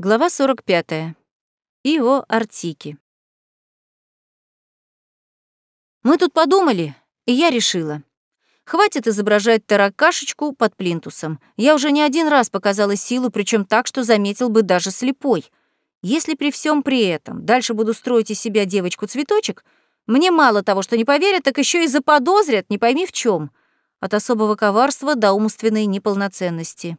Глава 45. Ио Артики. Мы тут подумали, и я решила. Хватит изображать таракашечку под плинтусом. Я уже не один раз показала силу, причем так, что заметил бы даже слепой. Если при всем при этом дальше буду строить из себя девочку-цветочек, мне мало того, что не поверят, так еще и заподозрят, не пойми в чем, От особого коварства до умственной неполноценности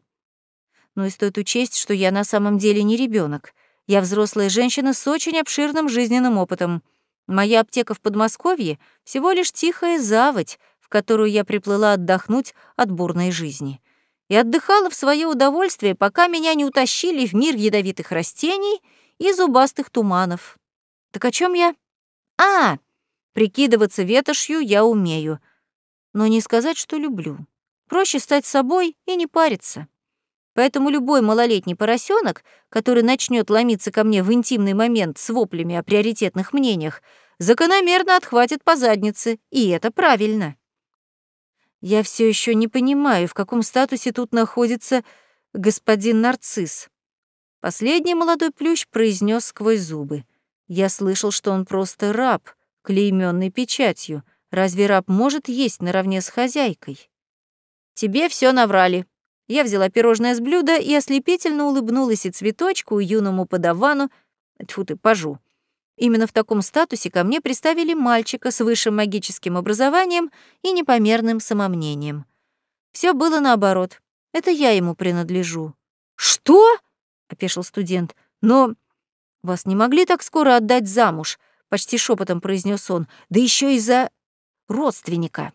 но и стоит учесть, что я на самом деле не ребенок. Я взрослая женщина с очень обширным жизненным опытом. Моя аптека в Подмосковье — всего лишь тихая заводь, в которую я приплыла отдохнуть от бурной жизни. И отдыхала в свое удовольствие, пока меня не утащили в мир ядовитых растений и зубастых туманов. Так о чем я? А, прикидываться ветошью я умею, но не сказать, что люблю. Проще стать собой и не париться. Поэтому любой малолетний поросенок, который начнет ломиться ко мне в интимный момент с воплями о приоритетных мнениях, закономерно отхватит по заднице, и это правильно. Я все еще не понимаю, в каком статусе тут находится господин нарцисс. Последний молодой плющ произнес сквозь зубы. Я слышал, что он просто раб, клейменный печатью. Разве раб может есть наравне с хозяйкой? Тебе все наврали, я взяла пирожное с блюда и ослепительно улыбнулась и цветочку, и юному подавану, тьфу ты, пажу. Именно в таком статусе ко мне приставили мальчика с высшим магическим образованием и непомерным самомнением. Все было наоборот. Это я ему принадлежу. «Что?» — опешил студент. «Но вас не могли так скоро отдать замуж?» — почти шепотом произнес он. «Да еще из-за родственника».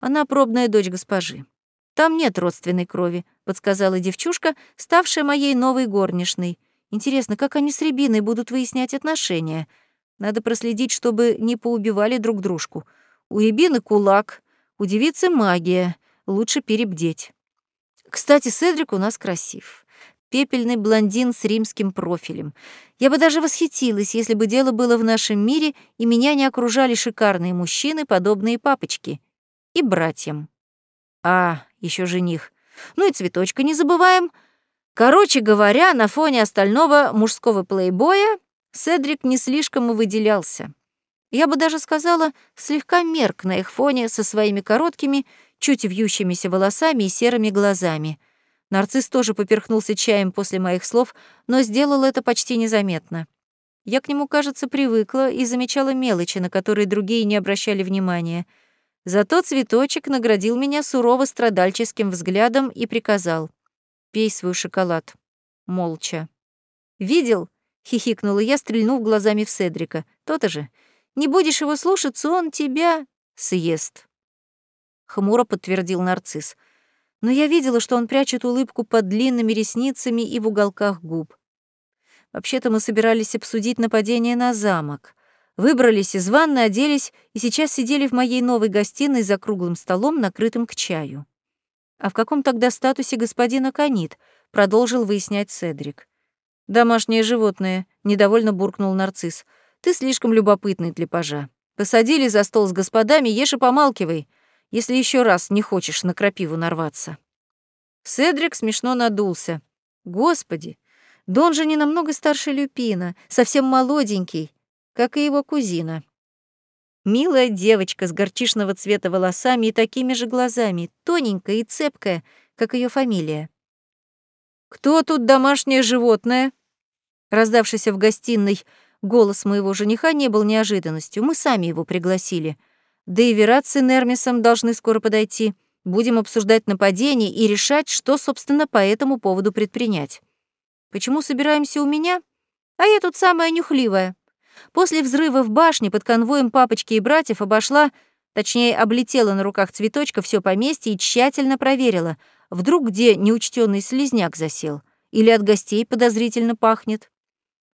Она пробная дочь госпожи. Там нет родственной крови, подсказала девчушка, ставшая моей новой горничной. Интересно, как они с Рябиной будут выяснять отношения? Надо проследить, чтобы не поубивали друг дружку. У Рябины кулак, у девицы магия. Лучше перебдеть. Кстати, Седрик у нас красив. Пепельный блондин с римским профилем. Я бы даже восхитилась, если бы дело было в нашем мире, и меня не окружали шикарные мужчины, подобные папочки. И братьям. А, еще жених. Ну и цветочка не забываем. Короче говоря, на фоне остального мужского плейбоя Седрик не слишком и выделялся. Я бы даже сказала, слегка мерк на их фоне со своими короткими, чуть вьющимися волосами и серыми глазами. Нарцисс тоже поперхнулся чаем после моих слов, но сделал это почти незаметно. Я к нему, кажется, привыкла и замечала мелочи, на которые другие не обращали внимания — Зато цветочек наградил меня сурово страдальческим взглядом и приказал. «Пей свой шоколад». Молча. «Видел?» — хихикнула я, стрельнув глазами в Седрика. «То-то же. Не будешь его слушаться, он тебя съест». Хмуро подтвердил нарцисс. Но я видела, что он прячет улыбку под длинными ресницами и в уголках губ. Вообще-то мы собирались обсудить нападение на замок. Выбрались из ванны, оделись и сейчас сидели в моей новой гостиной за круглым столом, накрытым к чаю. «А в каком тогда статусе господин Аконит?» — продолжил выяснять Седрик. «Домашнее животное», — недовольно буркнул нарцисс. «Ты слишком любопытный для пажа. Посадили за стол с господами, ешь и помалкивай, если еще раз не хочешь на крапиву нарваться». Седрик смешно надулся. «Господи, Дон же не намного старше Люпина, совсем молоденький как и его кузина. Милая девочка с горчишного цвета волосами и такими же глазами, тоненькая и цепкая, как ее фамилия. «Кто тут домашнее животное?» Раздавшийся в гостиной голос моего жениха не был неожиданностью. Мы сами его пригласили. Да и Верат с Энермисом должны скоро подойти. Будем обсуждать нападение и решать, что, собственно, по этому поводу предпринять. Почему собираемся у меня? А я тут самая нюхливая. После взрыва в башне под конвоем папочки и братьев обошла, точнее, облетела на руках цветочка все поместье и тщательно проверила, вдруг где неучтенный слизняк засел или от гостей подозрительно пахнет.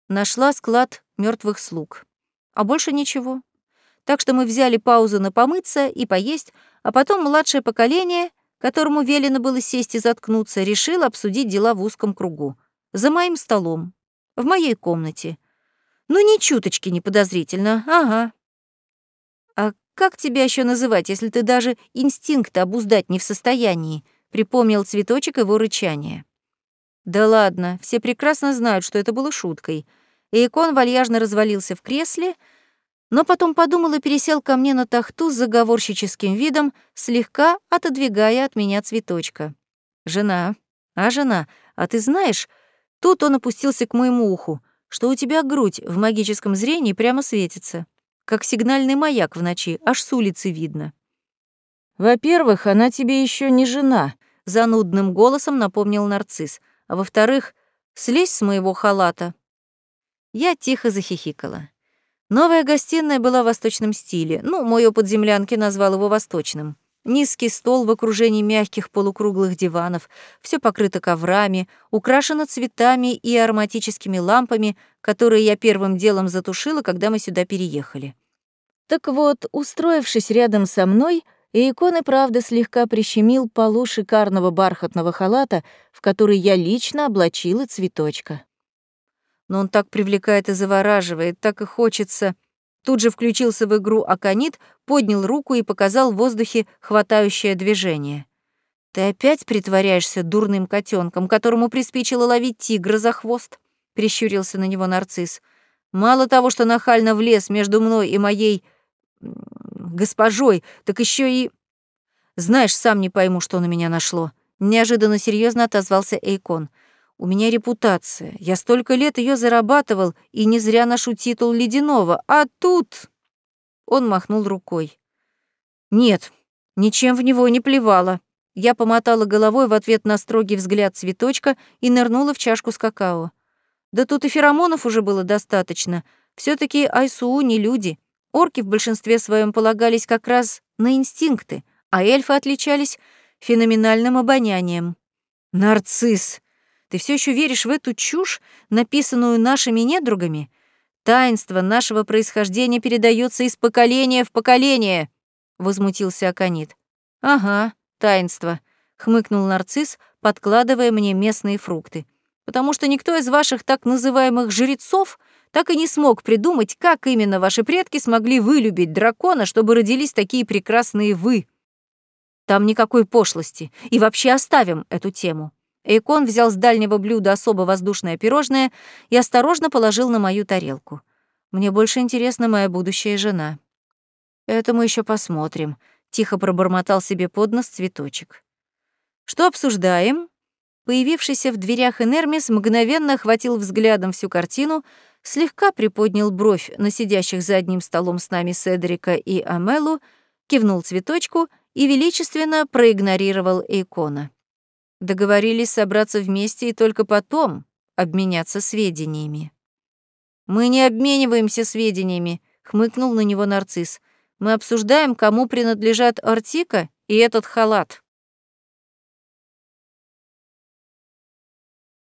Нашла склад мертвых слуг. А больше ничего. Так что мы взяли паузу на помыться и поесть, а потом младшее поколение, которому велено было сесть и заткнуться, решило обсудить дела в узком кругу. За моим столом, в моей комнате, ну, ни чуточки не подозрительно, ага. А как тебя еще называть, если ты даже инстинкты обуздать не в состоянии? Припомнил цветочек его рычание. Да ладно, все прекрасно знают, что это было шуткой. И икон вальяжно развалился в кресле, но потом подумал и пересел ко мне на тахту с заговорщическим видом, слегка отодвигая от меня цветочка. «Жена, а жена, а ты знаешь...» Тут он опустился к моему уху, что у тебя грудь в магическом зрении прямо светится, как сигнальный маяк в ночи, аж с улицы видно. «Во-первых, она тебе еще не жена», — занудным голосом напомнил нарцисс. «А во-вторых, слезь с моего халата». Я тихо захихикала. Новая гостиная была в восточном стиле. Ну, мой опыт землянки назвал его восточным. Низкий стол в окружении мягких полукруглых диванов, все покрыто коврами, украшено цветами и ароматическими лампами, которые я первым делом затушила, когда мы сюда переехали. Так вот, устроившись рядом со мной, Икон и правда слегка прищемил полу шикарного бархатного халата, в который я лично облачила цветочка но он так привлекает и завораживает, так и хочется. Тут же включился в игру Аконит, поднял руку и показал в воздухе хватающее движение. «Ты опять притворяешься дурным котенком, которому приспичило ловить тигра за хвост?» — прищурился на него нарцисс. «Мало того, что нахально влез между мной и моей... госпожой, так еще и... Знаешь, сам не пойму, что на меня нашло». Неожиданно серьезно отозвался Эйкон — у меня репутация. Я столько лет ее зарабатывал и не зря ношу титул ледяного. А тут...» Он махнул рукой. «Нет, ничем в него не плевала». Я помотала головой в ответ на строгий взгляд цветочка и нырнула в чашку с какао. Да тут и феромонов уже было достаточно. все таки Айсуу не люди. Орки в большинстве своем полагались как раз на инстинкты, а эльфы отличались феноменальным обонянием. «Нарцисс!» Ты все еще веришь в эту чушь, написанную нашими недругами? Таинство нашего происхождения передается из поколения в поколение, возмутился Аконит. Ага, таинство, хмыкнул нарцисс, подкладывая мне местные фрукты. Потому что никто из ваших так называемых жрецов так и не смог придумать, как именно ваши предки смогли вылюбить дракона, чтобы родились такие прекрасные вы. Там никакой пошлости, и вообще оставим эту тему. Эйкон взял с дальнего блюда особо воздушное пирожное и осторожно положил на мою тарелку. Мне больше интересна моя будущая жена. Это мы еще посмотрим, тихо пробормотал себе под нос цветочек. Что обсуждаем? Появившийся в дверях Энермис мгновенно охватил взглядом всю картину, слегка приподнял бровь на сидящих за одним столом с нами Седрика и Амелу, кивнул цветочку и величественно проигнорировал икона. Договорились собраться вместе и только потом обменяться сведениями. «Мы не обмениваемся сведениями», — хмыкнул на него нарцисс. «Мы обсуждаем, кому принадлежат Артика и этот халат».